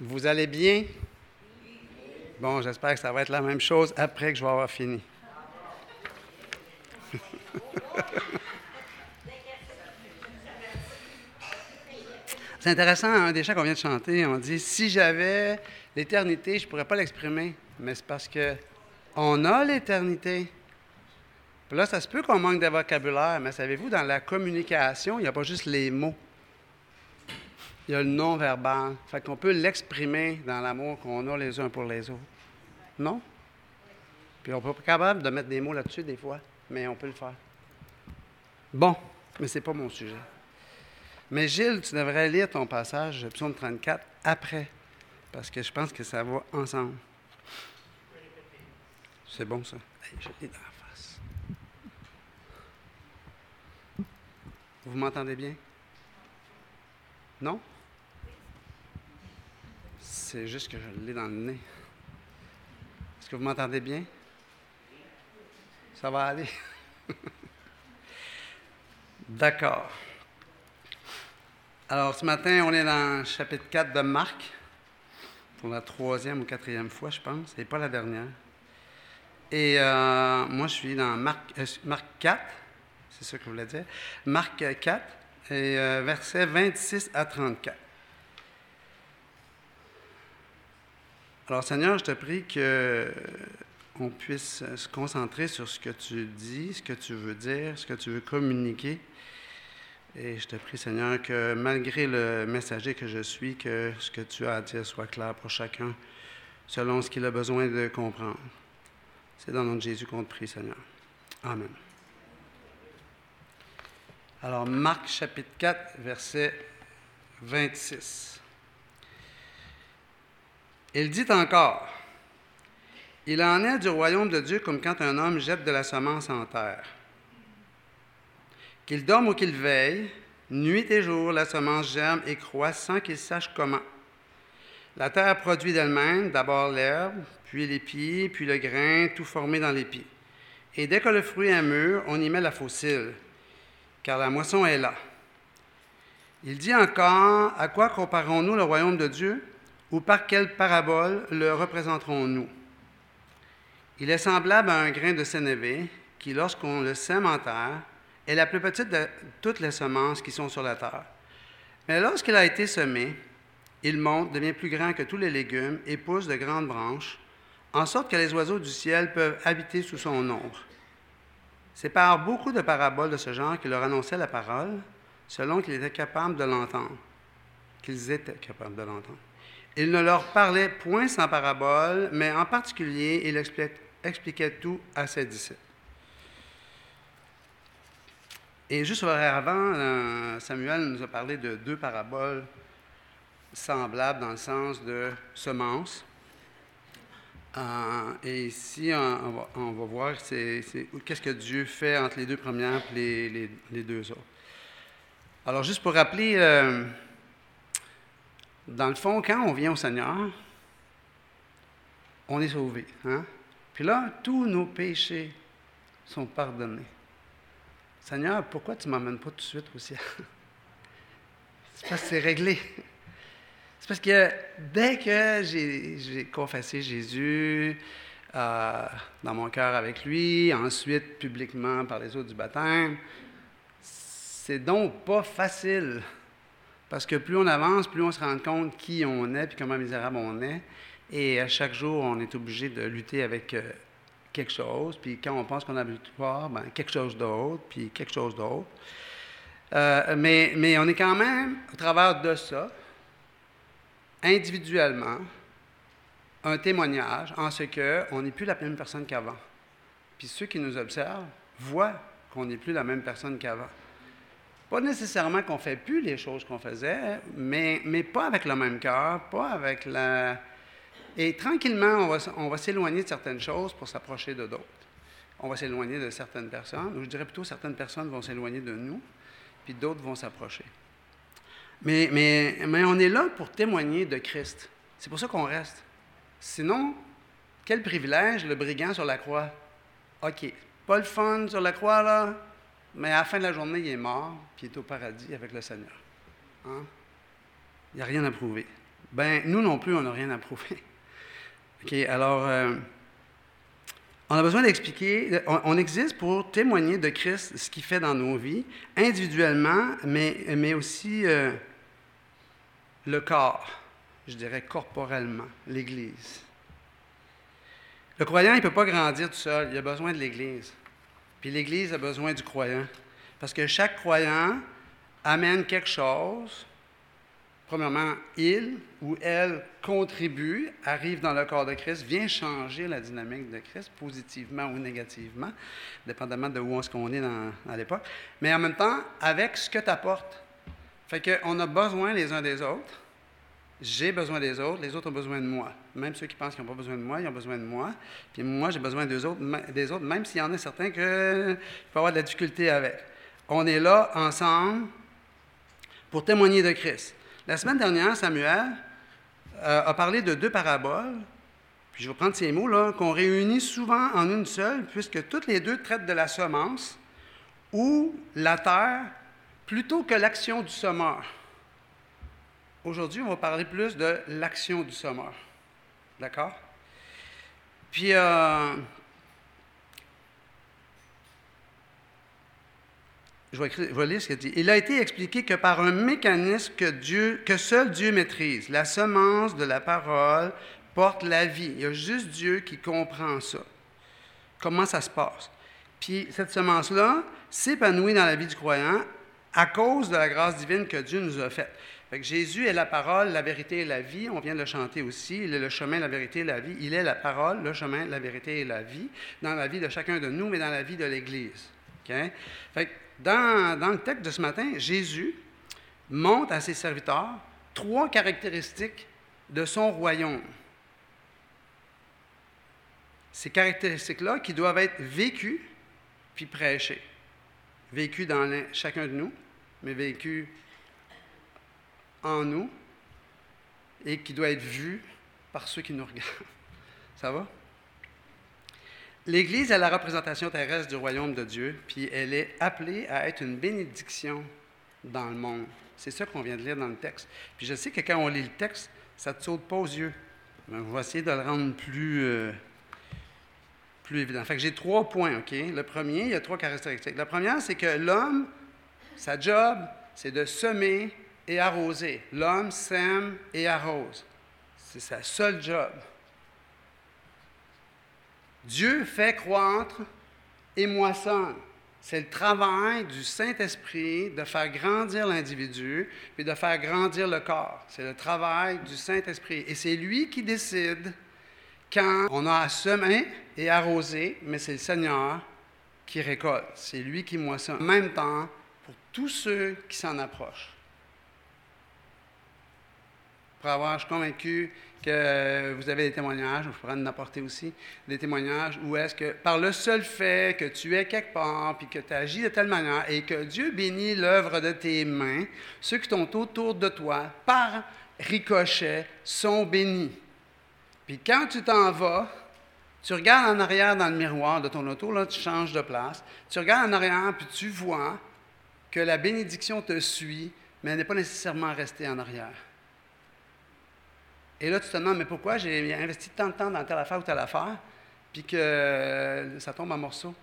Vous allez bien? Bon, j'espère que ça va être la même chose après que je vais avoir fini. C'est intéressant, un des chants qu'on vient de chanter, on dit si j'avais l'éternité, je ne pourrais pas l'exprimer, mais c'est parce que on a l'éternité. Là, ça se peut qu'on manque de vocabulaire, mais savez-vous, dans la communication, il n'y a pas juste les mots. Il y a le non-verbal. Fait qu'on peut l'exprimer dans l'amour qu'on a les uns pour les autres. Non? Puis on peut pas capable de mettre des mots là-dessus des fois, mais on peut le faire. Bon, mais ce n'est pas mon sujet. Mais Gilles, tu devrais lire ton passage, psaume 34, après, parce que je pense que ça va ensemble. C'est bon, ça. je l'ai dans la face. Vous m'entendez bien? Non? C'est juste que je l'ai dans le nez. Est-ce que vous m'entendez bien? Ça va aller? D'accord. Alors, ce matin, on est dans le chapitre 4 de Marc, pour la troisième ou quatrième fois, je pense, et pas la dernière. Et euh, moi, je suis dans Marc, euh, Marc 4, c'est ça que je voulais dire. Marc 4, et euh, versets 26 à 34. Alors, Seigneur, je te prie que on puisse se concentrer sur ce que tu dis, ce que tu veux dire, ce que tu veux communiquer. Et je te prie, Seigneur, que malgré le messager que je suis, que ce que tu as à dire soit clair pour chacun, selon ce qu'il a besoin de comprendre. C'est dans le nom de Jésus qu'on te prie, Seigneur. Amen. Alors, Marc chapitre 4, verset 26. Il dit encore, Il en est du royaume de Dieu comme quand un homme jette de la semence en terre. Qu'il dorme ou qu'il veille, nuit et jour, la semence germe et croît sans qu'il sache comment. La terre produit d'elle-même d'abord l'herbe, puis l'épi, puis le grain, tout formé dans l'épi. Et dès que le fruit est mûr, on y met la fossile, car la moisson est là. Il dit encore, à quoi comparons-nous le royaume de Dieu, ou par quelle parabole le représenterons-nous? Il est semblable à un grain de sénévé qui, lorsqu'on le sème en terre, est la plus petite de toutes les semences qui sont sur la terre. Mais lorsqu'il a été semé, il monte, devient plus grand que tous les légumes et pousse de grandes branches, en sorte que les oiseaux du ciel peuvent habiter sous son ombre. C'est par beaucoup de paraboles de ce genre qu'il leur annonçait la parole, selon qu'ils étaient capables de l'entendre. Qu'ils étaient capables de l'entendre. Il ne leur parlait point sans parabole, mais en particulier, il expliquait tout à ses disciples. Et juste avant, euh, Samuel nous a parlé de deux paraboles semblables dans le sens de semence. Euh, et ici, on, va, voir qu'est-ce que Dieu fait entre les deux premières et les, deux autres. Alors, juste pour rappeler, euh, dans le fond, quand on vient au Seigneur, on est sauvé. Hein? Puis là, tous nos péchés sont pardonnés. Seigneur, pourquoi tu ne m'emmènes pas tout de suite au ciel? c'est parce que c'est réglé. C'est parce que dès que j'ai confessé Jésus euh, dans mon cœur avec lui, ensuite publiquement par les autres du baptême, c'est donc pas facile. Parce que plus on avance, plus on se rend compte qui on est, puis comment misérable on est. Et à chaque jour, on est obligé de lutter avec euh, quelque chose, puis quand on pense qu'on a la victoire, ben, quelque chose d'autre, puis quelque chose d'autre. Euh, mais, mais on est quand même, au travers de ça, individuellement, un témoignage en ce qu'on n'est plus la même personne qu'avant. Puis ceux qui nous observent voient qu'on n'est plus la même personne qu'avant. Pas nécessairement qu'on ne fait plus les choses qu'on faisait, mais, mais pas avec le même cœur, pas avec la, et tranquillement, on va, s'éloigner de certaines choses pour s'approcher de d'autres. On va s'éloigner de certaines personnes, ou je dirais plutôt certaines personnes vont s'éloigner de nous, puis d'autres vont s'approcher. Mais, mais, mais on est là pour témoigner de Christ. C'est pour ça qu'on reste. Sinon, quel privilège le brigand sur la croix. OK, pas le fun sur la croix, là, mais à la fin de la journée, il est mort, puis il est au paradis avec le Seigneur. Hein? Il n'y a rien à prouver. Ben, nous non plus, on n'a rien à prouver. OK, alors, euh, on a besoin d'expliquer, on, existe pour témoigner de Christ, ce qu'il fait dans nos vies, individuellement, mais, mais aussi euh, le corps, je dirais corporellement, l'Église. Le croyant, il ne peut pas grandir tout seul, il a besoin de l'Église. Puis l'Église a besoin du croyant. Parce que chaque croyant amène quelque chose premièrement, il ou elle contribue, arrive dans le corps de Christ, vient changer la dynamique de Christ, positivement ou négativement, dépendamment de où est-ce qu'on est à l'époque, mais en même temps, avec ce que tu apportes. Fait qu'on a besoin les uns des autres. J'ai besoin des autres, les autres ont besoin de moi. Même ceux qui pensent qu'ils n'ont pas besoin de moi, ils ont besoin de moi. Puis moi, j'ai besoin des autres, des autres même s'il y en a certains que peut avoir de la difficulté avec. On est là ensemble pour témoigner de Christ. La semaine dernière, Samuel euh, a parlé de deux paraboles, puis je vais prendre ces mots-là, qu'on réunit souvent en une seule, puisque toutes les deux traitent de la semence ou la terre plutôt que l'action du semeur. Aujourd'hui, on va parler plus de l'action du semeur. D'accord? Puis, euh, je vais, lire ce qu'il dit. Il a été expliqué que par un mécanisme que, Dieu, que seul Dieu maîtrise, la semence de la parole porte la vie. Il y a juste Dieu qui comprend ça. Comment ça se passe? Puis cette semence-là s'épanouit dans la vie du croyant à cause de la grâce divine que Dieu nous a faite. Fait Jésus est la parole, la vérité et la vie. On vient de le chanter aussi. Il est le chemin, la vérité et la vie. Il est la parole, le chemin, la vérité et la vie dans la vie de chacun de nous, mais dans la vie de l'Église. Que dans, le texte de ce matin, Jésus montre à ses serviteurs trois caractéristiques de son royaume. Ces caractéristiques-là qui doivent être vécues puis prêchées. Vécues dans chacun de nous, mais vécues en nous et qui doivent être vues par ceux qui nous regardent. Ça va? L'Église est la représentation terrestre du royaume de Dieu, puis elle est appelée à être une bénédiction dans le monde. C'est ça qu'on vient de lire dans le texte. Puis je sais que quand on lit le texte, ça ne te saute pas aux yeux. Mais on va essayer de le rendre plus, euh, plus évident. Fait que j'ai trois points, OK? Le premier, il y a trois caractéristiques. La première, c'est que l'homme, sa job, c'est de semer et arroser. L'homme sème et arrose. C'est sa seule job. Dieu fait croître et moissonne. C'est le travail du Saint-Esprit de faire grandir l'individu et de faire grandir le corps. C'est le travail du Saint-Esprit. Et c'est lui qui décide quand on a à semer et arroser, mais c'est le Seigneur qui récolte. C'est lui qui moissonne. En même temps, pour tous ceux qui s'en approchent. Pour avoir, je suis convaincu que vous avez des témoignages, je pourrais en apporter aussi, des témoignages où est-ce que par le seul fait que tu es quelque part, puis que tu agis de telle manière, et que Dieu bénit l'œuvre de tes mains, ceux qui sont autour de toi, par ricochet, sont bénis. Puis quand tu t'en vas, tu regardes en arrière dans le miroir de ton auto, là, tu changes de place, tu regardes en arrière, puis tu vois que la bénédiction te suit, mais elle n'est pas nécessairement restée en arrière. Et là, tu te demandes, mais pourquoi j'ai investi tant de temps dans telle affaire ou telle affaire, puis que ça tombe en morceaux?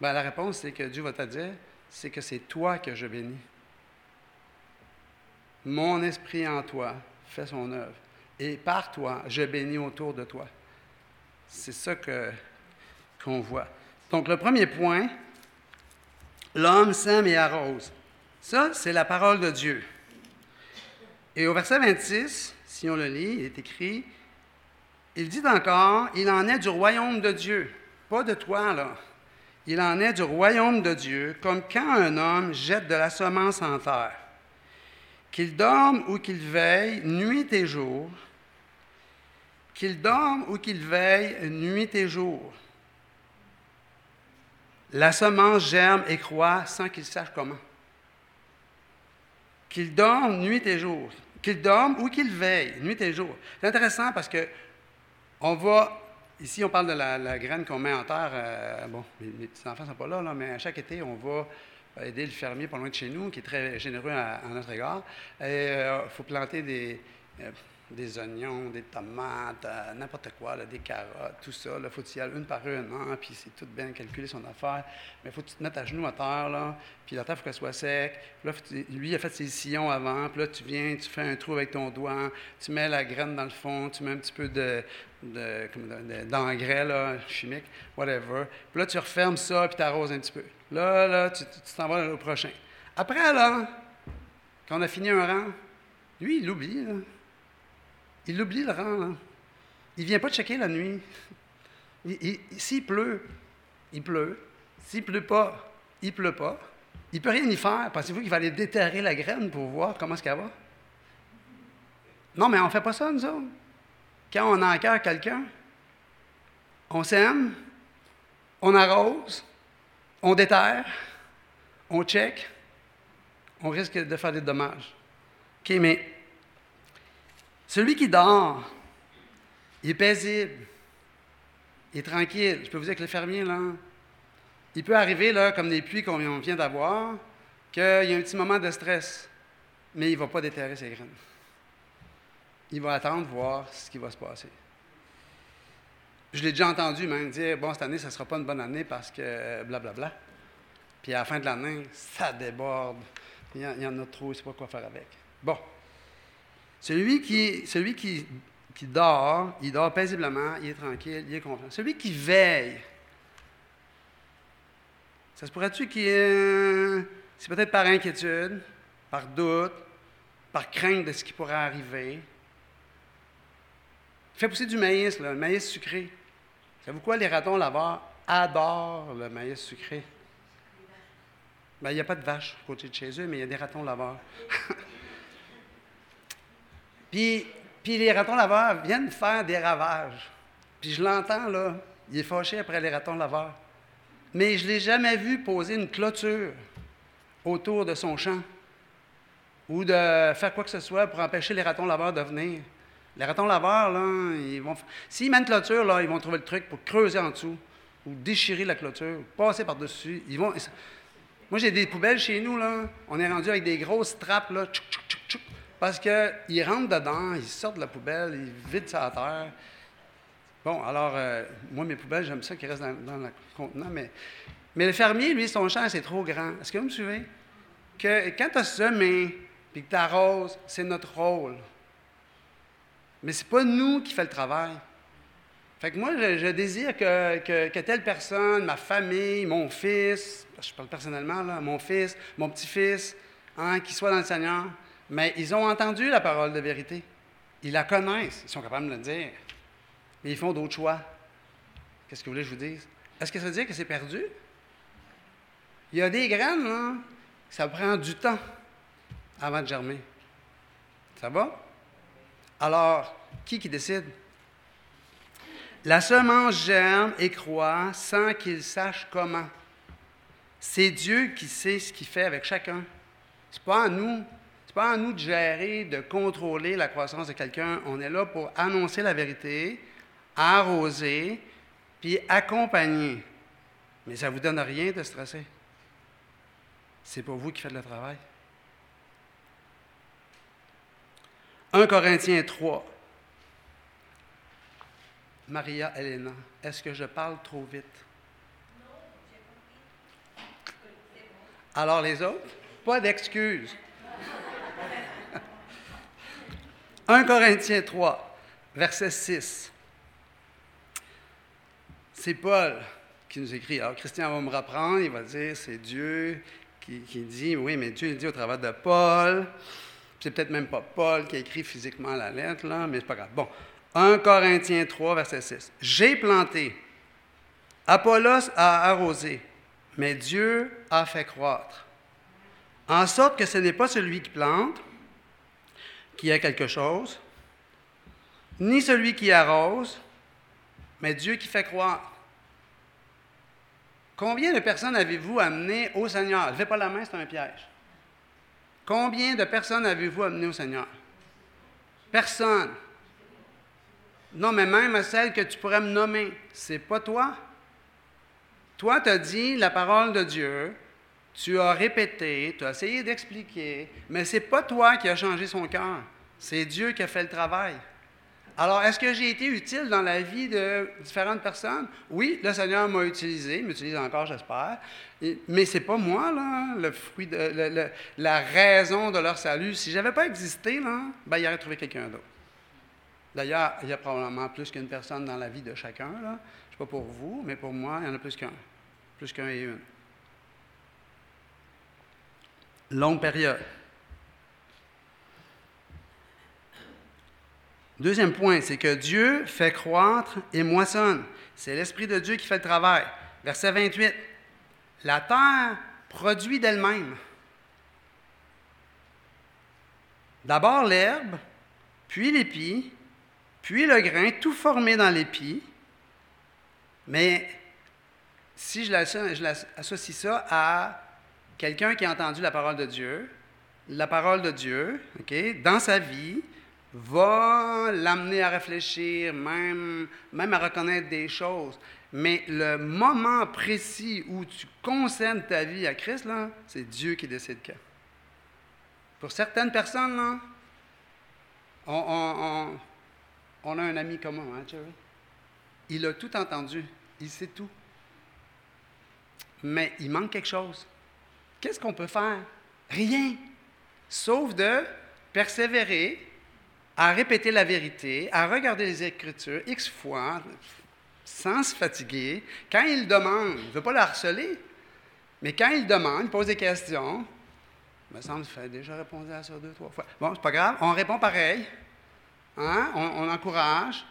Bien, la réponse, c'est que Dieu va te dire, c'est que c'est toi que je bénis. Mon esprit en toi fait son œuvre. Et par toi, je bénis autour de toi. C'est ça que, qu'on voit. Donc, le premier point, l'homme sème et arrose. Ça, c'est la parole de Dieu. Et au verset 26, si on le lit, il est écrit, il dit encore, il en est du royaume de Dieu, pas de toi là. Il en est du royaume de Dieu, comme quand un homme jette de la semence en terre. Qu'il dorme ou qu'il veille, nuit et jour. Qu'il dorme ou qu'il veille, nuit et jour. La semence germe et croît sans qu'il sache comment. Qu'il dorme nuit et jour qu'il dorme ou qu'il veille, nuit et jour. C'est intéressant parce que on va, ici on parle de la, graine qu'on met en terre, euh, bon, les, petits-enfants ne sont pas là, là, mais à chaque été, on va aider le fermier pas loin de chez nous, qui est très généreux à, notre égard. Il euh, faut planter des, euh, des oignons, des tomates, euh, n'importe quoi, des carottes, tout ça. Il faut y ailles une par une, hein, puis c'est tout bien calculé son affaire. Mais il faut que tu te mettes à genoux à terre, là, puis la terre, il faut qu'elle soit sec. Là, lui, il a fait ses sillons avant, puis là, tu viens, tu fais un trou avec ton doigt, tu mets la graine dans le fond, tu mets un petit peu de, d'engrais là, chimique, whatever. Puis là, tu refermes ça, puis tu arroses un petit peu. Là, là, tu t'en vas au prochain. Après, là, quand on a fini un rang, lui, il l'oublie. Il oublie le rang. Il ne vient pas checker la nuit. S'il pleut, il pleut. S'il ne pleut pas, il ne pleut pas. Il ne peut rien y faire. Pensez-vous qu'il va aller déterrer la graine pour voir comment est-ce qu'elle va? Non, mais on ne fait pas ça, nous autres. Quand on a en cœur quelqu'un, on s'aime, on arrose, on déterre, on check, on risque de faire des dommages. OK, mais celui qui dort, il est paisible, il est tranquille. Je peux vous dire que le fermier, là, il peut arriver, là, comme les pluies qu'on vient d'avoir, qu'il y a un petit moment de stress, mais il ne va pas déterrer ses graines. Il va attendre voir ce qui va se passer. Je l'ai déjà entendu même dire Bon, cette année, ça ne sera pas une bonne année parce que blablabla. Bla, bla. Puis à la fin de l'année, ça déborde. Il y, en, a trop, il ne sait pas quoi faire avec. Bon. Celui qui, dort, il dort paisiblement, il est tranquille, il est confiant. Celui qui veille, ça se pourrait-tu qu'il c'est peut-être par inquiétude, par doute, par crainte de ce qui pourrait arriver. Fait pousser du maïs, le maïs sucré. Savez-vous quoi, les ratons là-bas adorent le maïs sucré. Ben, il n'y a pas de vache à côté de chez eux, mais il y a des ratons laveurs. puis, les ratons laveurs viennent faire des ravages. Puis je l'entends, là. Il est fâché après les ratons laveurs. Mais je ne l'ai jamais vu poser une clôture autour de son champ ou de faire quoi que ce soit pour empêcher les ratons laveurs de venir. Les ratons laveurs, là, ils vont. S'ils mettent une clôture, là, ils vont trouver le truc pour creuser en dessous ou déchirer la clôture, passer par-dessus. Ils vont. Moi, j'ai des poubelles chez nous, là. On est rendu avec des grosses trappes, là, tchouk, tchouk, tchouk, parce qu'ils rentrent dedans, ils sortent de la poubelle, ils vident ça à terre. Bon, alors, euh, moi, mes poubelles, j'aime ça qu'ils restent dans, le contenant, mais, mais le fermier, lui, son champ, c'est trop grand. Est-ce que vous me suivez? Que quand tu as semé, puis que tu arroses, c'est notre rôle. Mais ce n'est pas nous qui fait le travail. Fait que moi, je, désire que, telle personne, ma famille, mon fils, je parle personnellement, là, mon fils, mon petit-fils, hein, qui soit dans le Seigneur, mais ils ont entendu la parole de vérité. Ils la connaissent, ils sont capables de le dire. Mais ils font d'autres choix. Qu'est-ce que vous voulez que je vous dise? Est-ce que ça veut dire que c'est perdu? Il y a des graines, ça prend du temps avant de germer. Ça va? Alors, qui qui décide? La semence germe et croît sans qu'il sache comment. C'est Dieu qui sait ce qu'il fait avec chacun. Ce n'est pas à nous. C'est pas à nous de gérer, de contrôler la croissance de quelqu'un. On est là pour annoncer la vérité, arroser, puis accompagner. Mais ça ne vous donne rien de stresser. C'est pour vous qui faites le travail. 1 Corinthiens 3. Maria Elena, est-ce que je parle trop vite? Alors les autres, pas d'excuses. 1 Corinthiens 3, verset 6. C'est Paul qui nous écrit. Alors Christian va me reprendre, il va dire, c'est Dieu qui, dit, oui, mais Dieu dit au travers de Paul. C'est peut-être même pas Paul qui a écrit physiquement la lettre, là, mais c'est pas grave. Bon, 1 Corinthiens 3, verset 6. J'ai planté, Apollos a arrosé, mais Dieu a fait croître. En sorte que ce n'est pas celui qui plante qui a quelque chose, ni celui qui arrose, mais Dieu qui fait croître. Combien de personnes avez-vous amené au Seigneur? Ne Levez pas la main, c'est un piège. Combien de personnes avez-vous amené au Seigneur? Personne. Non, mais même celle que tu pourrais me nommer, c'est pas toi. Toi, tu as dit la parole de Dieu, tu as répété, tu as essayé d'expliquer, mais c'est pas toi qui as changé son cœur. C'est Dieu qui a fait le travail. Alors, est-ce que j'ai été utile dans la vie de différentes personnes? Oui, le Seigneur m'a utilisé, m'utilise encore, j'espère. Mais ce n'est pas moi, là, le fruit la raison de leur salut. Si je n'avais pas existé, là, ben, il aurait trouvé quelqu'un d'autre. D'ailleurs, il y a probablement plus qu'une personne dans la vie de chacun. Là. Je ne sais pas pour vous, mais pour moi, il y en a plus qu'un. Plus qu'un et une. Longue période. Deuxième point, c'est que Dieu fait croître et moissonne. C'est l'Esprit de Dieu qui fait le travail. Verset 28. La terre produit d'elle-même. D'abord l'herbe, puis l'épi, puis le grain, tout formé dans l'épi. Mais si je l'associe ça à quelqu'un qui a entendu la parole de Dieu, la parole de Dieu, dans sa vie, va l'amener à réfléchir, même, à reconnaître des choses. Mais le moment précis où tu consènes ta vie à Christ, c'est Dieu qui décide quand. Pour certaines personnes, on, a un ami commun, hein, Jerry? Il a tout entendu, il sait tout. Mais il manque quelque chose. Qu'est-ce qu'on peut faire? Rien. Sauf de persévérer, à répéter la vérité, à regarder les Écritures X fois, sans se fatiguer. Quand il demande, il ne veut pas le harceler, mais quand il demande, il pose des questions, il me semble qu'il a déjà répondu à ça deux, trois fois. Bon, c'est pas grave, on répond pareil. Hein? On, on, encourage,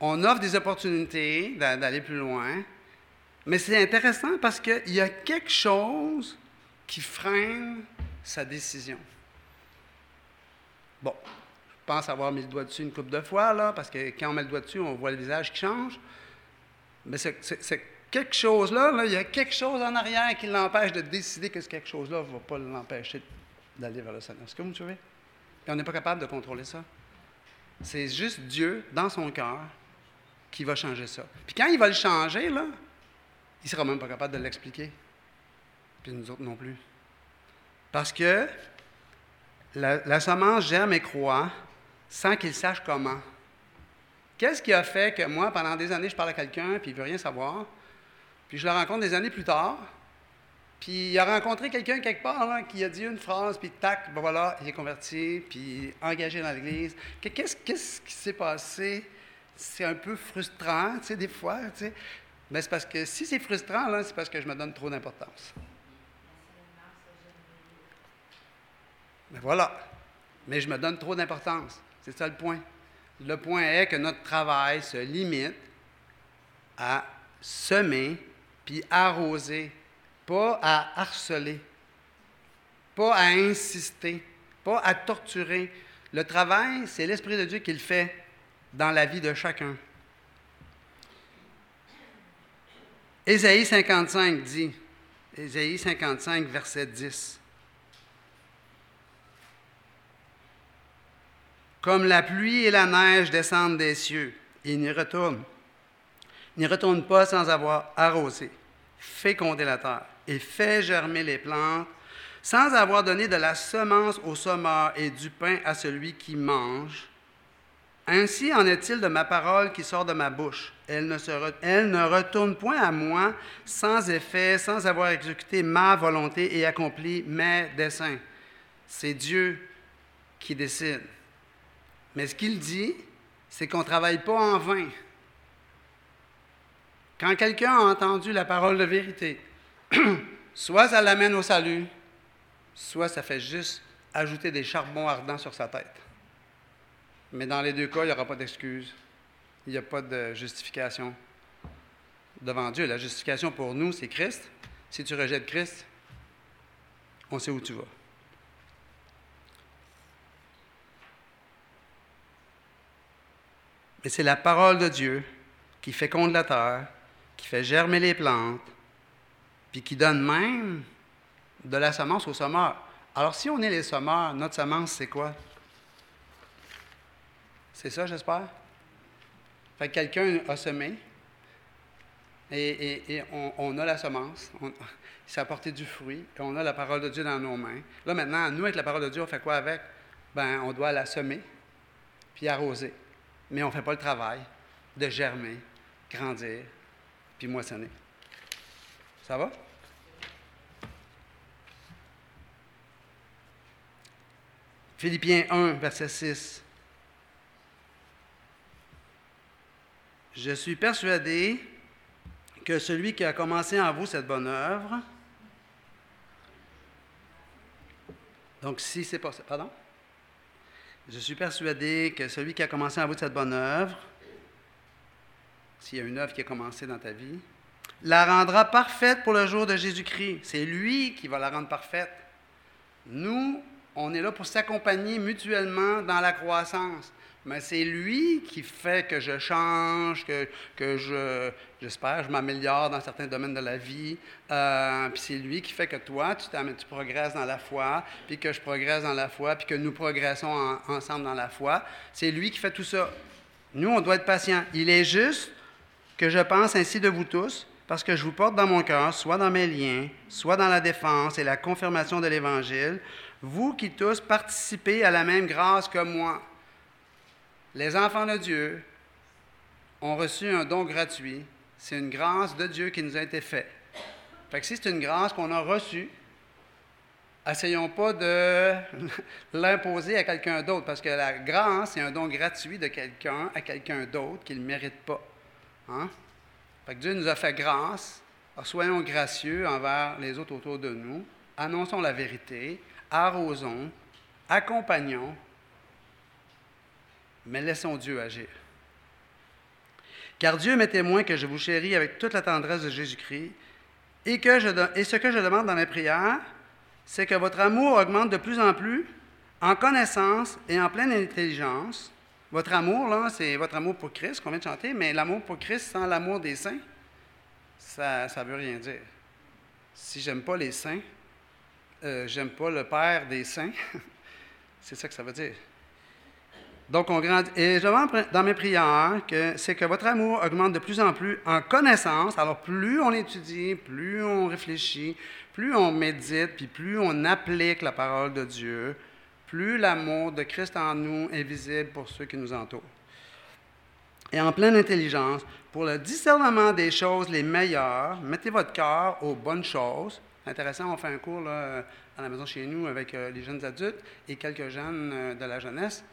on offre des opportunités d'aller plus loin. Mais c'est intéressant parce qu'il y a quelque chose qui freine sa décision. Bon, je pense avoir mis le doigt dessus une couple de fois, là, parce que quand on met le doigt dessus, on voit le visage qui change. Mais c'est quelque chose là, il y a quelque chose en arrière qui l'empêche de décider que ce quelque chose-là ne va pas l'empêcher d'aller vers le Seigneur. Est-ce que vous me suivez? On n'est pas capable de contrôler ça. C'est juste Dieu, dans son cœur, qui va changer ça. Puis quand il va le changer, là, il ne sera même pas capable de l'expliquer. Puis nous autres non plus. Parce que la, semence germe et croît sans qu'il sache comment. Qu'est-ce qui a fait que moi, pendant des années, je parle à quelqu'un, puis il ne veut rien savoir, puis je le rencontre des années plus tard, puis il a rencontré quelqu'un quelque part qui a dit une phrase, puis tac, ben voilà, il est converti, puis engagé dans l'Église. Qu'est-ce, qui s'est passé? C'est un peu frustrant, tu sais, des fois. Mais c'est parce que si c'est frustrant, c'est parce que je me donne trop d'importance. Mais voilà. Mais je me donne trop d'importance. C'est ça le point. Le point est que notre travail se limite à semer puis arroser, pas à harceler, pas à insister, pas à torturer. Le travail, c'est l'Esprit de Dieu qui le fait dans la vie de chacun. Ésaïe 55 dit, Ésaïe 55, verset 10. Comme la pluie et la neige descendent des cieux, et n'y retournent. N'y retournent pas sans avoir arrosé, fécondé la terre et fait germer les plantes, sans avoir donné de la semence au sommeur et du pain à celui qui mange. Ainsi en est-il de ma parole qui sort de ma bouche. Elle ne, elle ne retourne point à moi sans effet, sans avoir exécuté ma volonté et accompli mes desseins. C'est Dieu qui décide. Mais ce qu'il dit, c'est qu'on ne travaille pas en vain. Quand quelqu'un a entendu la parole de vérité, soit ça l'amène au salut, soit ça fait juste ajouter des charbons ardents sur sa tête. Mais dans les deux cas, il n'y aura pas d'excuse. Il n'y a pas de justification devant Dieu. La justification pour nous, c'est Christ. Si tu rejettes Christ, on sait où tu vas. Mais c'est la parole de Dieu qui féconde la terre, qui fait germer les plantes, puis qui donne même de la semence au sommeur. Alors, si on est les sommeurs, notre semence, c'est quoi? C'est ça, j'espère? Fait que quelqu'un a semé, et, on, a la semence, on, s'est apporté du fruit, et on a la parole de Dieu dans nos mains. Là, maintenant, nous, avec la parole de Dieu, on fait quoi avec? Ben, on doit la semer, puis arroser. Mais on ne fait pas le travail de germer, grandir, puis moissonner. Ça va? Philippiens 1, verset 6. Je suis persuadé que celui qui a commencé en vous cette bonne œuvre, donc si c'est pas pardon? Je suis persuadé que celui qui a commencé en vous cette bonne œuvre, s'il y a une œuvre qui a commencé dans ta vie, la rendra parfaite pour le jour de Jésus-Christ. C'est lui qui va la rendre parfaite. Nous, on est là pour s'accompagner mutuellement dans la croissance. Mais c'est lui qui fait que je change, que, que je, j'espère, je m'améliore dans certains domaines de la vie. Euh, puis c'est lui qui fait que toi, tu, tu progresses dans la foi, puis que je progresse dans la foi, puis que nous progressons ensemble dans la foi. C'est lui qui fait tout ça. Nous, on doit être patient. Il est juste que je pense ainsi de vous tous, parce que je vous porte dans mon cœur, soit dans mes liens, soit dans la défense et la confirmation de l'Évangile, vous qui tous participez à la même grâce que moi. Les enfants de Dieu ont reçu un don gratuit. C'est une grâce de Dieu qui nous a été faite. Fait que si c'est une grâce qu'on a reçue, essayons pas de l'imposer à quelqu'un d'autre, parce que la grâce, c'est un don gratuit de quelqu'un à quelqu'un d'autre qui ne mérite pas. Hein? Fait que Dieu nous a fait grâce. Soyons gracieux envers les autres autour de nous. Annonçons la vérité arrosons, accompagnons, mais laissons Dieu agir. Car Dieu m'est témoin que je vous chéris avec toute la tendresse de Jésus-Christ et, que je, et ce que je demande dans mes prières, c'est que votre amour augmente de plus en plus en connaissance et en pleine intelligence. Votre amour, là, c'est votre amour pour Christ qu'on vient de chanter, mais l'amour pour Christ sans l'amour des saints, ça ne veut rien dire. Si j'aime pas les saints, euh, j'aime pas le Père des saints. c'est ça que ça veut dire. Donc, on grandit. Et je demande dans mes prières que c'est que votre amour augmente de plus en plus en connaissance. Alors, plus on étudie, plus on réfléchit, plus on médite, puis plus on applique la parole de Dieu, plus l'amour de Christ en nous est visible pour ceux qui nous entourent. Et en pleine intelligence, pour le discernement des choses les meilleures, mettez votre cœur aux bonnes choses intéressant. On fait un cours à la maison chez nous avec euh, les jeunes adultes et quelques jeunes euh, de la jeunesse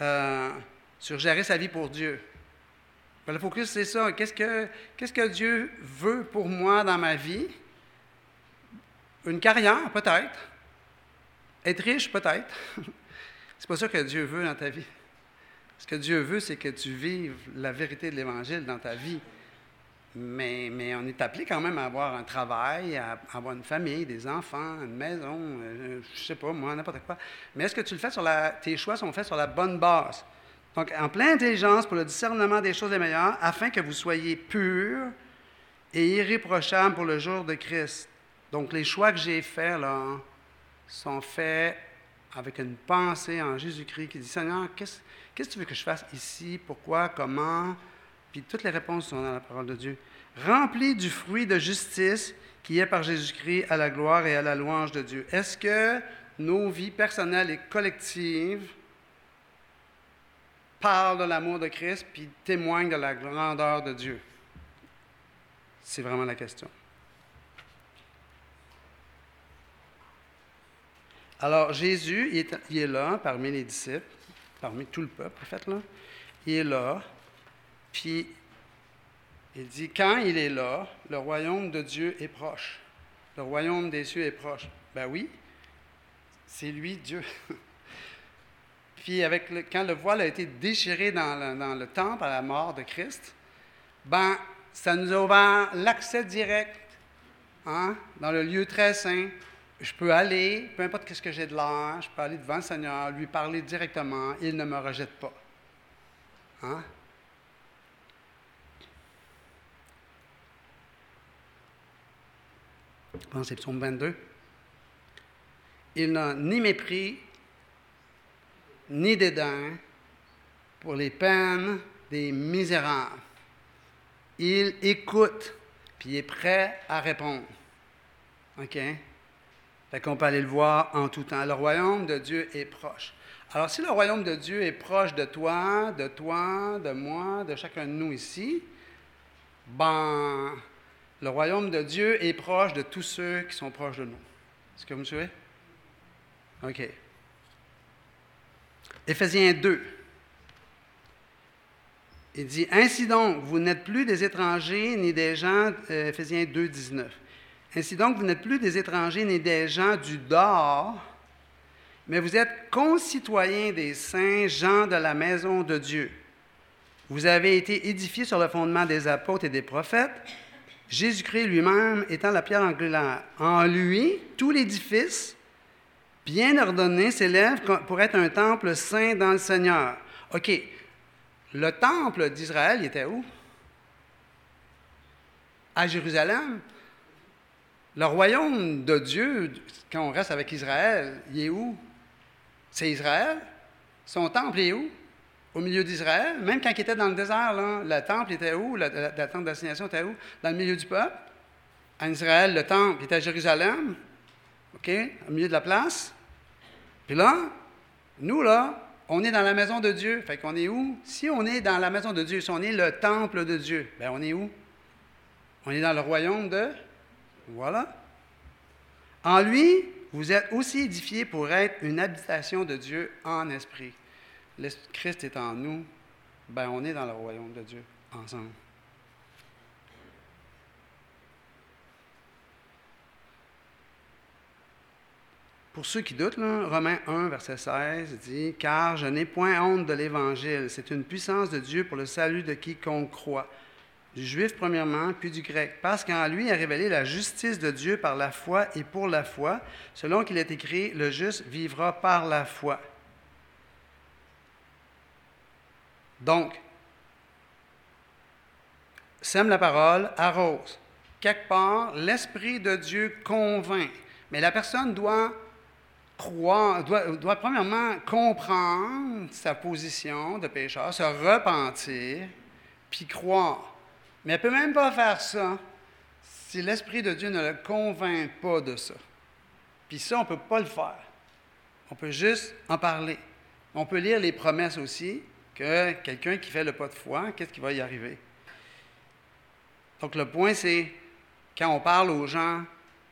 euh, sur gérer sa vie pour Dieu. Ben, le focus, c'est ça. Qu'est-ce que, qu'est-ce que Dieu veut pour moi dans ma vie? Une carrière, peut-être. Être riche, peut-être. c'est pas ça que Dieu veut dans ta vie. Ce que Dieu veut, c'est que tu vives la vérité de l'Évangile dans ta vie. Mais, on est appelé quand même à avoir un travail, à avoir une famille, des enfants, une maison, euh, je sais pas, moi, n'importe quoi. Mais est-ce que tu le fais sur la. Tes choix sont faits sur la bonne base? Donc, en pleine intelligence pour le discernement des choses les meilleures, afin que vous soyez purs et irréprochables pour le jour de Christ. Donc, les choix que j'ai faits, là, sont faits avec une pensée en Jésus-Christ qui dit Seigneur, qu'est-ce que tu veux que je fasse ici? Pourquoi? Comment? Puis toutes les réponses sont dans la parole de Dieu. Rempli du fruit de justice qui est par Jésus-Christ à la gloire et à la louange de Dieu. Est-ce que nos vies personnelles et collectives parlent de l'amour de Christ puis témoignent de la grandeur de Dieu? C'est vraiment la question. Alors, Jésus, il est, il est, là parmi les disciples, parmi tout le peuple, en fait, là. Il est là. Puis, il dit, quand il est là, le royaume de Dieu est proche. Le royaume des cieux est proche. Ben oui, c'est lui, Dieu. Puis, avec quand le voile a été déchiré dans le, temple à la mort de Christ, ben, ça nous a l'accès direct hein, dans le lieu très saint. Je peux aller, peu importe ce que j'ai de l'air, je peux aller devant le Seigneur, lui parler directement, il ne me rejette pas. Hein? Je pense c'est psaume 22. Il n'a ni mépris, ni dédain pour les peines des misérables. Il écoute, puis il est prêt à répondre. OK? Fait qu'on peut aller le voir en tout temps. Le royaume de Dieu est proche. Alors, si le royaume de Dieu est proche de toi, de toi, de moi, de chacun de nous ici, ben, le royaume de Dieu est proche de tous ceux qui sont proches de nous. Est-ce que vous me suivez? OK. Éphésiens 2. Il dit Ainsi donc, vous n'êtes plus des étrangers ni des gens, euh, Éphésiens 2, 19. Ainsi donc, vous n'êtes plus des étrangers ni des gens du dehors, mais vous êtes concitoyens des saints, gens de la maison de Dieu. Vous avez été édifiés sur le fondement des apôtres et des prophètes, Jésus-Christ lui-même étant la pierre angulaire. En lui, tout l'édifice, bien ordonné, s'élève pour être un temple saint dans le Seigneur. OK, le temple d'Israël, il était où? À Jérusalem. Le royaume de Dieu, quand on reste avec Israël, il est où? C'est Israël? Son temple est où? Au milieu d'Israël. Même quand il était dans le désert, le temple était où? La, la, tente d'assignation était où? Dans le milieu du peuple. En Israël, le temple était à Jérusalem. OK? Au milieu de la place. Puis là, nous, là, on est dans la maison de Dieu. Fait qu'on est où? Si on est dans la maison de Dieu, si on est le temple de Dieu, bien, on est où? On est dans le royaume de voilà. En lui, vous êtes aussi édifiés pour être une habitation de Dieu en esprit. Christ est en nous, ben on est dans le royaume de Dieu ensemble. Pour ceux qui doutent, Romains 1, verset 16 dit Car je n'ai point honte de l'Évangile, c'est une puissance de Dieu pour le salut de quiconque croit du juif premièrement, puis du grec, parce qu'en lui a révélé la justice de Dieu par la foi et pour la foi, selon qu'il est écrit, le juste vivra par la foi. Donc, sème la parole, arrose. Quelque part, l'Esprit de Dieu convainc, mais la personne doit croire, doit, doit premièrement comprendre sa position de pécheur, se repentir, puis croire. Mais elle ne peut même pas faire ça si l'Esprit de Dieu ne le convainc pas de ça. Puis ça, on ne peut pas le faire. On peut juste en parler. On peut lire les promesses aussi, que quelqu'un qui fait le pas de foi, qu'est-ce qui va y arriver? Donc le point, c'est, quand on parle aux gens,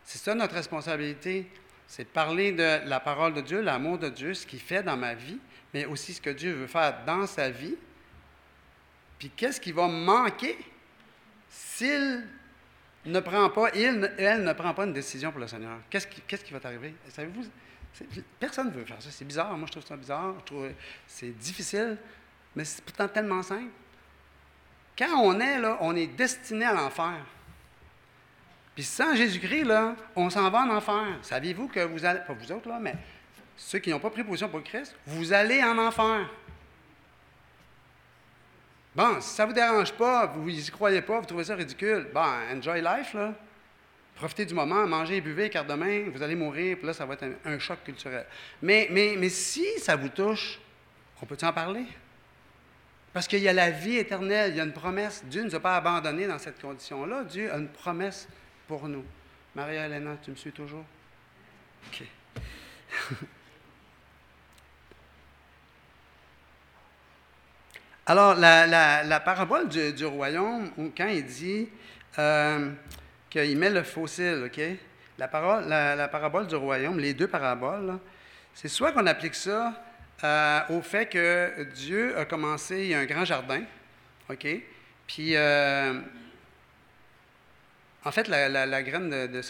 c'est ça notre responsabilité, c'est de parler de la parole de Dieu, l'amour de Dieu, ce qu'il fait dans ma vie, mais aussi ce que Dieu veut faire dans sa vie. Puis qu'est-ce qui va manquer s'il ne prend pas, il, elle ne prend pas une décision pour le Seigneur, qu'est-ce qui, va t'arriver? Savez-vous, personne ne veut faire ça. C'est bizarre. Moi, je trouve ça bizarre. Je trouve c'est difficile, mais c'est pourtant tellement simple. Quand on est là, on est destiné à l'enfer. Puis sans Jésus-Christ, là, on s'en va en enfer. Saviez-vous que vous allez, pas vous autres, là, mais ceux qui n'ont pas pris position pour Christ, vous allez en enfer. Bon, si ça ne vous dérange pas, vous n'y croyez pas, vous trouvez ça ridicule, bon, enjoy life, là. Profitez du moment, mangez, buvez, car demain, vous allez mourir, puis là, ça va être un, choc culturel. Mais, mais, mais si ça vous touche, on peut en parler? Parce qu'il y a la vie éternelle, il y a une promesse. Dieu ne nous a pas abandonnés dans cette condition-là. Dieu a une promesse pour nous. Maria-Hélène, tu me suis toujours? OK. Alors, la, parabole du, royaume, quand il dit euh, qu'il met le fossile, OK? La, la, parabole du royaume, les deux paraboles, c'est soit qu'on applique ça euh, au fait que Dieu a commencé, il y a un grand jardin, OK? Puis, euh, en fait, la, graine de, de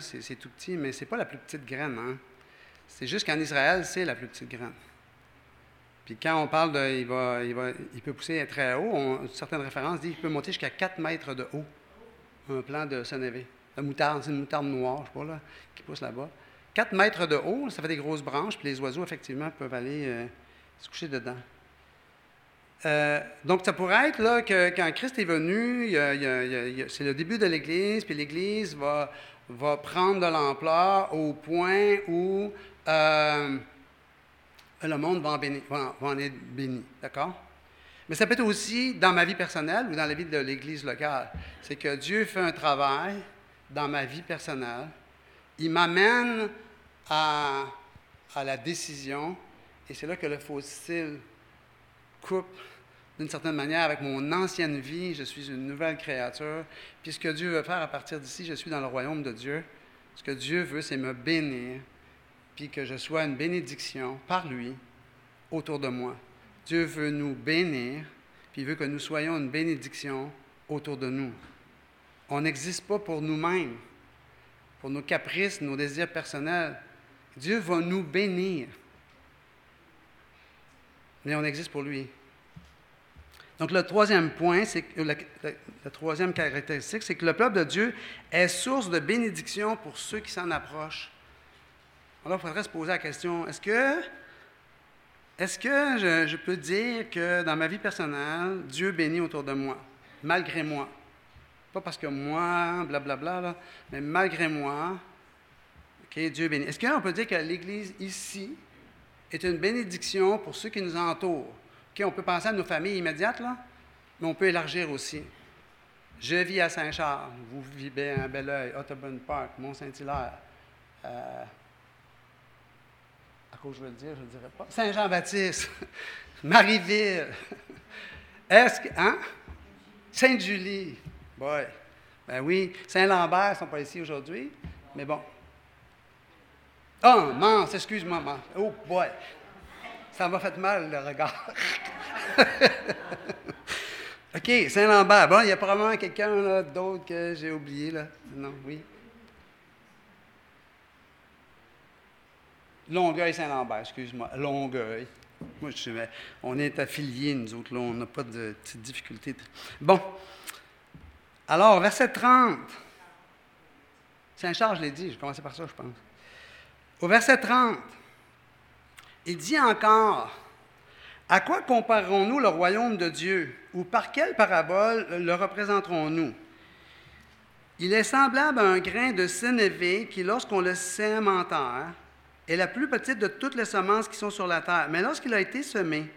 c'est tout petit, mais ce n'est pas la plus petite graine. Hein? C'est juste qu'en Israël, c'est la plus petite graine. Puis quand on parle de. Il, peut pousser très haut, certaines références disent qu'il peut monter jusqu'à 4 mètres de haut. Un plan de Senevé. La moutarde, c'est une moutarde noire, je sais pas, qui pousse là-bas. 4 mètres de haut, ça fait des grosses branches, puis les oiseaux, effectivement, peuvent aller euh, se coucher dedans. Euh, donc, ça pourrait être là, que quand Christ est venu, c'est le début de l'Église, puis l'Église va, va prendre de l'ampleur au point où. Euh, le monde va en, être béni. D'accord? Mais ça peut être aussi dans ma vie personnelle ou dans la vie de l'Église locale. C'est que Dieu fait un travail dans ma vie personnelle. Il m'amène à, la décision. Et c'est là que le fossile coupe d'une certaine manière avec mon ancienne vie. Je suis une nouvelle créature. Puis ce que Dieu veut faire à partir d'ici, je suis dans le royaume de Dieu. Ce que Dieu veut, c'est me bénir, puis que je sois une bénédiction par lui autour de moi. Dieu veut nous bénir, puis il veut que nous soyons une bénédiction autour de nous. On n'existe pas pour nous-mêmes, pour nos caprices, nos désirs personnels. Dieu va nous bénir. Mais on existe pour lui. Donc le troisième point, c'est la, troisième caractéristique, c'est que le peuple de Dieu est source de bénédiction pour ceux qui s'en approchent. Alors, il faudrait se poser la question, est-ce que, je, peux dire que dans ma vie personnelle, Dieu bénit autour de moi, malgré moi? Pas parce que moi, blablabla, là, mais malgré moi, Dieu bénit. Est-ce qu'on peut dire que l'Église ici est une bénédiction pour ceux qui nous entourent? on peut penser à nos familles immédiates, là, mais on peut élargir aussi. Je vis à Saint-Charles, vous vivez à bel oeil, Audubon Park, Mont-Saint-Hilaire. Euh, à quoi je veux le dire, je ne dirais pas. Saint-Jean-Baptiste, Marieville. Est-ce que. Hein? Sainte-Julie. Boy. Ben oui. Saint-Lambert, ils ne sont pas ici aujourd'hui, mais bon. Oh, mince, excuse-moi, Oh, boy. Ça m'a fait mal, le regard. OK, Saint-Lambert. Bon, il y a probablement quelqu'un d'autre que j'ai oublié, là. Non, oui. Longueuil-Saint-Lambert, excuse-moi. Longueuil. Moi, je suis, on est affiliés, nous autres, là, on n'a pas de difficultés. Bon. Alors, verset 30. Saint-Charles, je l'ai dit, j'ai commencé par ça, je pense. Au verset 30. Il dit encore, à quoi comparerons-nous le royaume de Dieu ou par quelle parabole le représenterons-nous? Il est semblable à un grain de sénévé qui, lorsqu'on le sème en terre, est la plus petite de toutes les semences qui sont sur la terre. Mais lorsqu'il a été semé,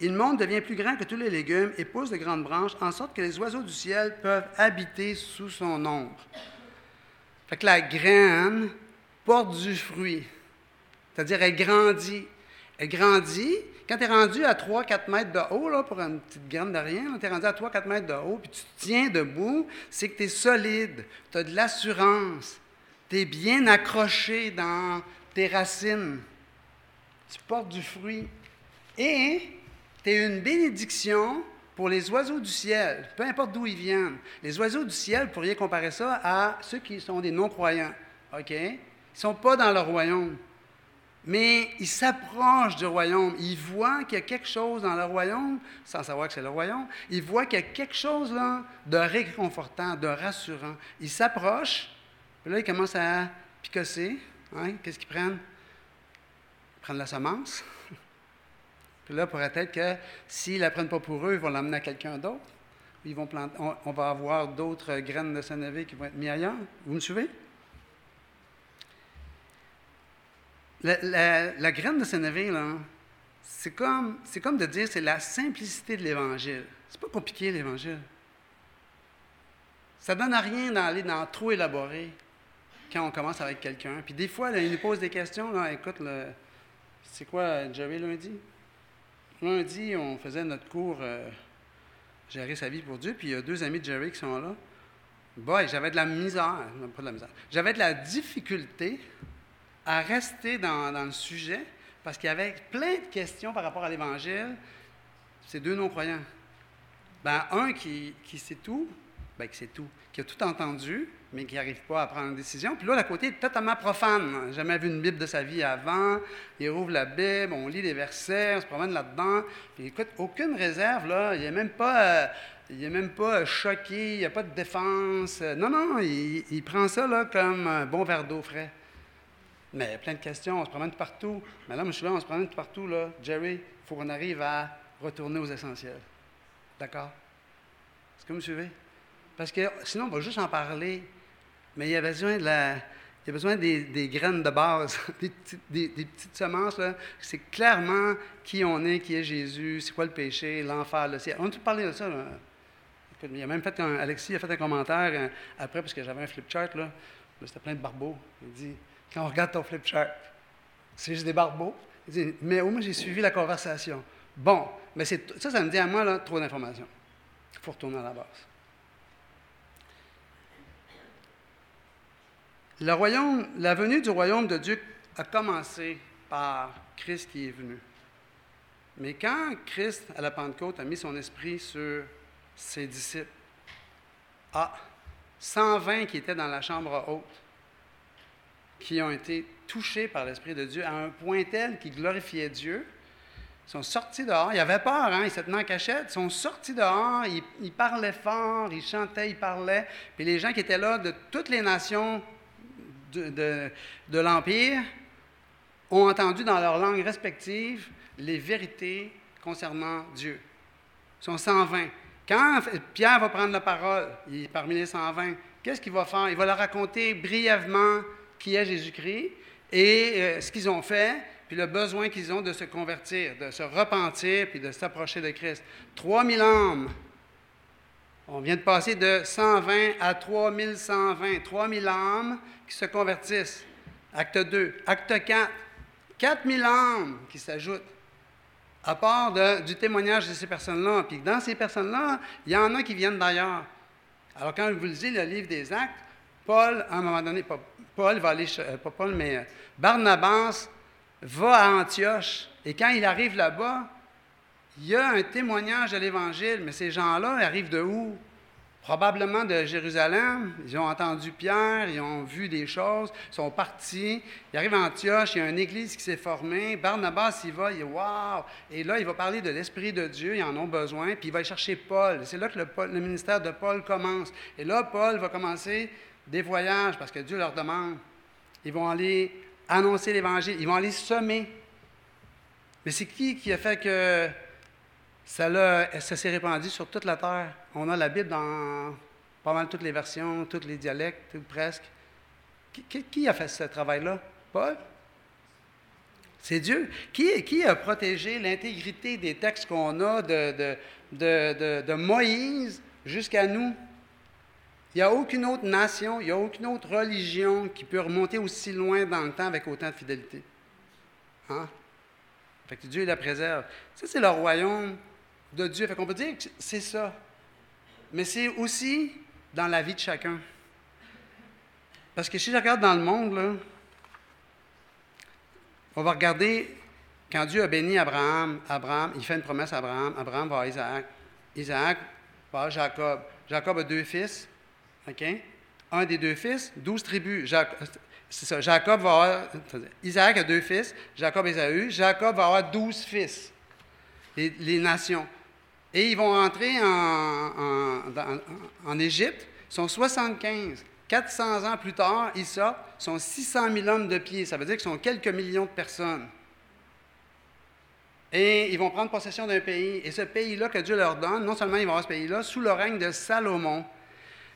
il monte, devient plus grand que tous les légumes et pousse de grandes branches, en sorte que les oiseaux du ciel peuvent habiter sous son ombre. Fait que la graine porte du fruit, c'est-à-dire elle grandit. Elle grandit. Quand tu es rendu à 3-4 mètres de haut, là, pour une petite graine de rien, tu es rendu à 3-4 mètres de haut, puis tu tiens debout, c'est que tu es solide, tu as de l'assurance, tu es bien accroché dans tes racines, tu portes du fruit. Et tu es une bénédiction pour les oiseaux du ciel, peu importe d'où ils viennent. Les oiseaux du ciel, vous pourriez comparer ça à ceux qui sont des non-croyants. OK? Ils ne sont pas dans le royaume. Mais il s'approche du royaume. Il voit qu'il y a quelque chose dans le royaume, sans savoir que c'est le royaume. Il voit qu'il y a quelque chose là de réconfortant, de rassurant. Il s'approche, puis là, il commence à picosser. Hein? Qu'est-ce qu'ils prennent? Ils prennent la semence. Puis là, pourrait être que s'ils ne la prennent pas pour eux, ils vont l'amener à quelqu'un d'autre. Ils vont planter, on, va avoir d'autres graines de sénévé qui vont être mises ailleurs. Vous me suivez? La, graine de Sénévé, c'est comme, c'est comme de dire c'est la simplicité de l'Évangile. C'est pas compliqué, l'Évangile. Ça donne à rien d'aller dans trop élaboré quand on commence avec quelqu'un. Puis des fois, il nous pose des questions. Là, écoute, c'est quoi Jerry lundi? Lundi, on faisait notre cours euh, Gérer sa vie pour Dieu, puis il y a deux amis de Jerry qui sont là. Boy, j'avais de la misère, pas de la misère. J'avais de la difficulté à rester dans, le sujet parce qu'il y avait plein de questions par rapport à l'Évangile. Ces deux non-croyants. Ben, un qui, qui sait tout, ben, qui sait tout, qui a tout entendu, mais qui n'arrive pas à prendre une décision. Puis là, le côté est totalement profane. Jamais vu une Bible de sa vie avant. Il rouvre la Bible, on lit les versets, on se promène là-dedans. Puis écoute, aucune réserve, là. Il n'est même pas. Euh, même pas choqué, il n'y a pas de défense. Non, non, il, il, prend ça là, comme un bon verre d'eau frais. Mais plein de questions, on se promène partout. Mais là, souvent, on se promène partout. Là. Jerry, il faut qu'on arrive à retourner aux essentiels. D'accord? Est-ce que vous me suivez? Parce que sinon, on va juste en parler. Mais il y a besoin de la. Il y a besoin des, graines de base, des, petites semences. Là. C'est clairement qui on est, qui est Jésus, c'est quoi le péché, l'enfer, le ciel. On a tout parlé de ça. Il a même fait un, Alexis a fait un commentaire euh, après, parce que j'avais un flip chart, là. C'était plein de barbeaux. Il dit quand on regarde ton flip chart. C'est juste des barbeaux. Mais au moins, j'ai suivi la conversation. Bon, mais ça, ça me dit à moi, là, trop d'informations. Il faut retourner à la base. Le royaume, la venue du royaume de Dieu a commencé par Christ qui est venu. Mais quand Christ, à la Pentecôte, a mis son esprit sur ses disciples, ah, 120 qui étaient dans la chambre haute, qui ont été touchés par l'Esprit de Dieu à un point tel qu'ils glorifiaient Dieu, sont sortis dehors. Ils avaient peur, hein? ils se tenaient en cachette. Ils sont sortis dehors, ils, ils, parlaient fort, ils chantaient, ils parlaient. Puis les gens qui étaient là de toutes les nations de, l'Empire ont entendu dans leurs langues respectives les vérités concernant Dieu. Ils sont 120. Quand Pierre va prendre la parole, il est parmi les 120, qu'est-ce qu'il va faire? Il va leur raconter brièvement qui est Jésus-Christ et euh, ce qu'ils ont fait, puis le besoin qu'ils ont de se convertir, de se repentir, puis de s'approcher de Christ. 3000 âmes on vient de passer de 120 à 3120. 3000 âmes qui se convertissent. Acte 2. Acte 4. 4000 âmes qui s'ajoutent. À part du témoignage de ces personnes-là. Puis dans ces personnes-là, il y en a qui viennent d'ailleurs. Alors quand vous lisez le livre des Actes, Paul, à un moment donné, Paul va aller, euh, pas Paul, mais euh, Barnabas va à Antioche. Et quand il arrive là-bas, il y a un témoignage de l'Évangile, mais ces gens-là arrivent de où? Probablement de Jérusalem. Ils ont entendu Pierre, ils ont vu des choses, ils sont partis. Ils arrivent à Antioche, il y a une église qui s'est formée. Barnabas, il va, il dit Waouh! Et là, il va parler de l'Esprit de Dieu, ils en ont besoin, puis il va chercher Paul. C'est là que le ministère de Paul commence. Et là, Paul va commencer des voyages parce que Dieu leur demande. Ils vont aller annoncer l'Évangile, ils vont aller semer. Mais c'est qui qui a fait que ça, s'est répandu sur toute la terre? On a la Bible dans pas mal toutes les versions, tous les dialectes, presque. Qui, a fait ce travail-là? Paul? C'est Dieu. Qui, a protégé l'intégrité des textes qu'on a de, Moïse jusqu'à nous? Il n'y a aucune autre nation, il n'y a aucune autre religion qui peut remonter aussi loin dans le temps avec autant de fidélité. Hein? Fait que Dieu la préserve. Ça, c'est le royaume de Dieu. Fait qu'on peut dire que c'est ça. Mais c'est aussi dans la vie de chacun. Parce que si je regarde dans le monde, là, on va regarder quand Dieu a béni Abraham, Abraham, il fait une promesse à Abraham, Abraham va à Isaac, Isaac va à Jacob. Jacob a deux fils, OK? Un des deux fils, douze tribus. c'est ça, Jacob va avoir, Isaac a deux fils, Jacob et Esaü. Jacob va avoir douze fils, les nations. Et ils vont entrer en, Égypte, ils sont 75. 400 ans plus tard, ils sortent, ils sont 600 000 hommes de pied. Ça veut dire qu'ils sont quelques millions de personnes. Et ils vont prendre possession d'un pays. Et ce pays-là que Dieu leur donne, non seulement ils vont avoir ce pays-là, sous le règne de Salomon,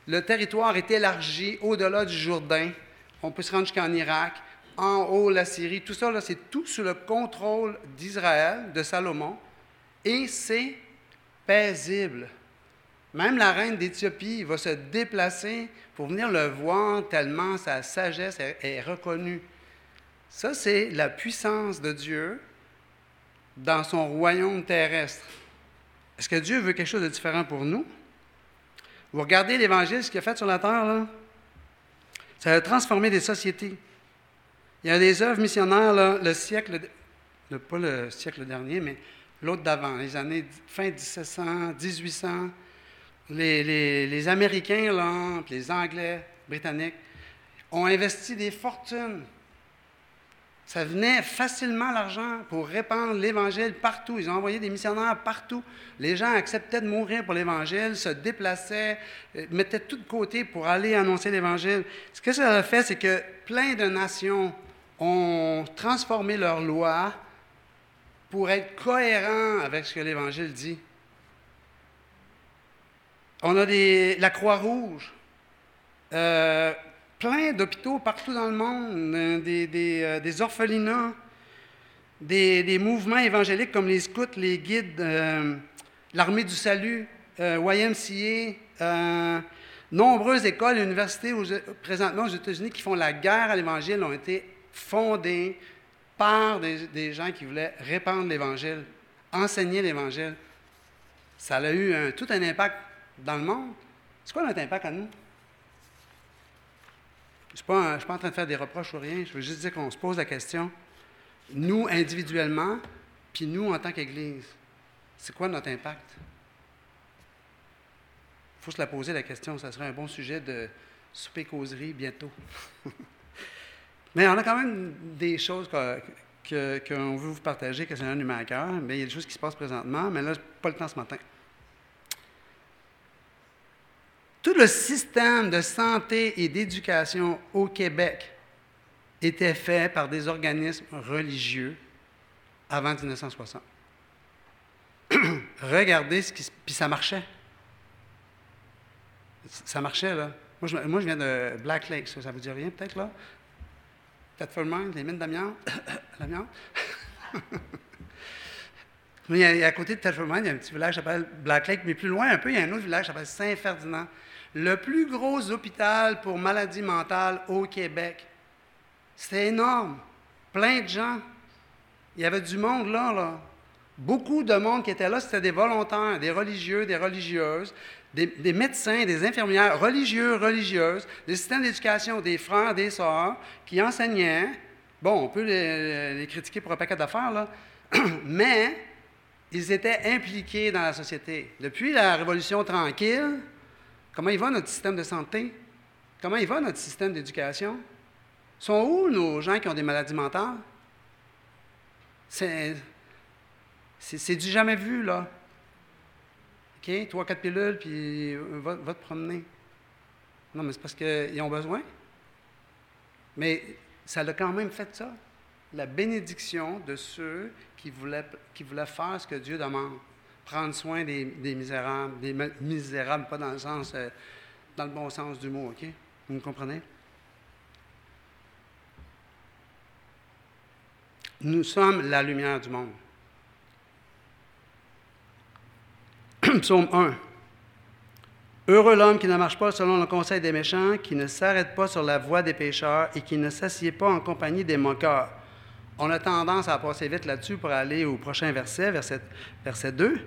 le territoire est élargi au-delà du Jourdain. On peut se rendre jusqu'en Irak, en haut la Syrie. Tout ça, c'est tout sous le contrôle d'Israël, de Salomon. Et c'est paisible. Même la reine d'Éthiopie va se déplacer pour venir le voir tellement sa sagesse est, reconnue. Ça, c'est la puissance de Dieu dans son royaume terrestre. Est-ce que Dieu veut quelque chose de différent pour nous? Vous regardez l'Évangile, ce qu'il a fait sur la terre, là? Ça a transformé des sociétés. Il y a des œuvres missionnaires, le siècle, pas le siècle dernier, mais l'autre d'avant, les années fin 1700, 1800. Les, les, Américains, là, les Anglais, Britanniques, ont investi des fortunes. Ça venait facilement l'argent pour répandre l'Évangile partout. Ils ont envoyé des missionnaires partout. Les gens acceptaient de mourir pour l'Évangile, se déplaçaient, euh, mettaient tout de côté pour aller annoncer l'Évangile. Ce que ça a fait, c'est que plein de nations ont transformé leurs lois pour être cohérent avec ce que l'Évangile dit. On a des, la Croix-Rouge, euh, plein d'hôpitaux partout dans le monde, euh, des, des, orphelinats, des, mouvements évangéliques comme les scouts, les guides, euh, l'armée du salut, YMCA, Nombreuses écoles et universités présentement aux États-Unis qui font la guerre à l'Évangile ont été fondées par des, gens qui voulaient répandre l'Évangile, enseigner l'Évangile. Ça a eu tout un impact dans le monde. C'est quoi notre impact à nous? Je ne suis, pas en train de faire des reproches ou rien. Je veux juste dire qu'on se pose la question, nous individuellement, puis nous en tant qu'Église, c'est quoi notre impact? Il faut se la poser la question. Ça serait un bon sujet de souper causerie bientôt. Mais on a quand même des choses qu'on veut vous partager, que c'est un humain à cœur. Mais il y a des choses qui se passent présentement, mais là, pas le temps ce matin. Tout le système de santé et d'éducation au Québec était fait par des organismes religieux avant 1960. Regardez ce qui Puis ça marchait. Ça marchait, là. Moi je, viens de Black Lake, ça, vous dit rien peut-être, là? Thetford Mine, les mines d'amiante? L'amiante? à côté de Thetford Mine, il y a un petit village qui s'appelle Black Lake, mais plus loin un peu, il y a un autre village qui s'appelle Saint-Ferdinand le plus gros hôpital pour maladies mentales au Québec. C'était énorme. Plein de gens. Il y avait du monde là, là. Beaucoup de monde qui était là, c'était des volontaires, des religieux, des religieuses, des, médecins, des infirmières, religieux, religieuses, des systèmes d'éducation, des frères, des sœurs, qui enseignaient. Bon, on peut les, les critiquer pour un paquet d'affaires, là, mais ils étaient impliqués dans la société. Depuis la Révolution tranquille, Comment il va notre système de santé? Comment il va notre système d'éducation? Sont où nos gens qui ont des maladies mentales? C'est, du jamais vu, là. OK? Trois, quatre pilules, puis va, va te promener. Non, mais c'est parce qu'ils ont besoin. Mais ça a quand même fait ça. La bénédiction de ceux qui voulaient, qui voulaient faire ce que Dieu demande prendre soin des, misérables, des misérables, pas dans le sens, euh, dans le bon sens du mot, OK? Vous me comprenez? Nous sommes la lumière du monde. Psaume 1. Heureux l'homme qui ne marche pas selon le conseil des méchants, qui ne s'arrête pas sur la voie des pécheurs et qui ne s'assied pas en compagnie des moqueurs. On a tendance à passer vite là-dessus pour aller au prochain verset, verset, verset 2.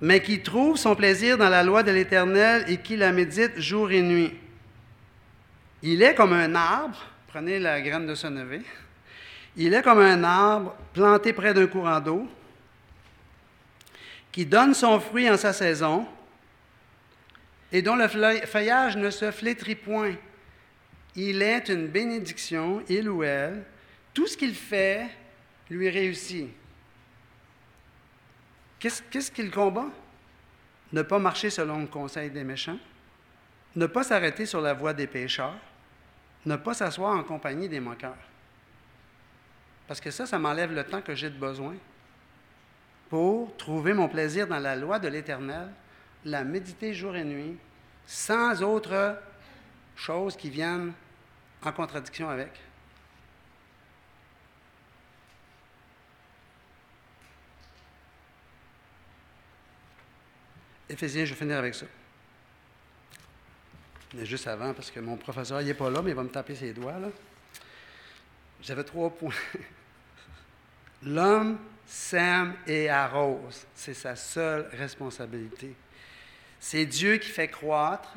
Mais qui trouve son plaisir dans la loi de l'Éternel et qui la médite jour et nuit. Il est comme un arbre, prenez la graine de sonnevé, il est comme un arbre planté près d'un courant d'eau, qui donne son fruit en sa saison et dont le feuillage ne se flétrit point. Il est une bénédiction, il ou elle, tout ce qu'il fait lui réussit. Qu'est-ce qu'il combat? Ne pas marcher selon le conseil des méchants, ne pas s'arrêter sur la voie des pécheurs, ne pas s'asseoir en compagnie des moqueurs. Parce que ça, ça m'enlève le temps que j'ai de besoin pour trouver mon plaisir dans la loi de l'Éternel, la méditer jour et nuit, sans autre chose qui viennent en contradiction avec. Éphésiens, je vais finir avec ça. Mais juste avant, parce que mon professeur, il n'est pas là, mais il va me taper ses doigts. Là. J'avais trois points. L'homme sème et arrose. C'est sa seule responsabilité. C'est Dieu qui fait croître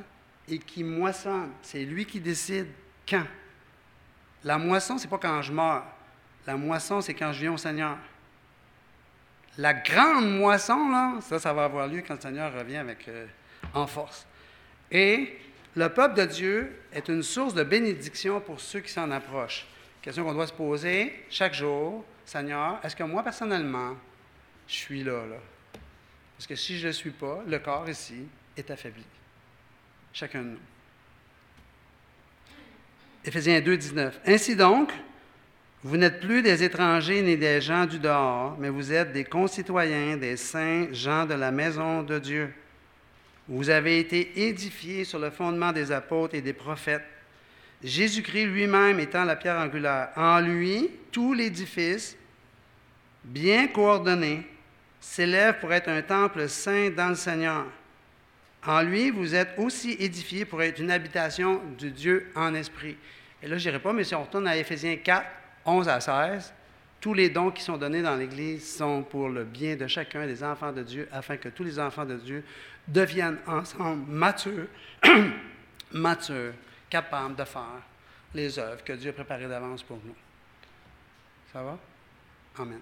et qui moissonne. C'est lui qui décide quand. La moisson, ce n'est pas quand je meurs. La moisson, c'est quand je viens au Seigneur. La grande moisson, là, ça, ça va avoir lieu quand le Seigneur revient avec, euh, en force. Et le peuple de Dieu est une source de bénédiction pour ceux qui s'en approchent. Question qu'on doit se poser chaque jour. Seigneur, est-ce que moi, personnellement, je suis là, là? Parce que si je ne le suis pas, le corps ici est affaibli? Chacun de nous. Éphésiens 2, 19. Ainsi donc, vous n'êtes plus des étrangers ni des gens du dehors, mais vous êtes des concitoyens, des saints gens de la maison de Dieu. Vous avez été édifiés sur le fondement des apôtres et des prophètes. Jésus-Christ lui-même étant la pierre angulaire. En lui, tout l'édifice, bien coordonné, s'élève pour être un temple saint dans le Seigneur. En lui, vous êtes aussi édifiés pour être une habitation du Dieu en esprit. Et là, je n'irai pas, mais si on retourne à Éphésiens 4, 11 à 16, tous les dons qui sont donnés dans l'Église sont pour le bien de chacun des enfants de Dieu, afin que tous les enfants de Dieu deviennent ensemble matures, matures, capables de faire les œuvres que Dieu a préparées d'avance pour nous. Ça va? Amen.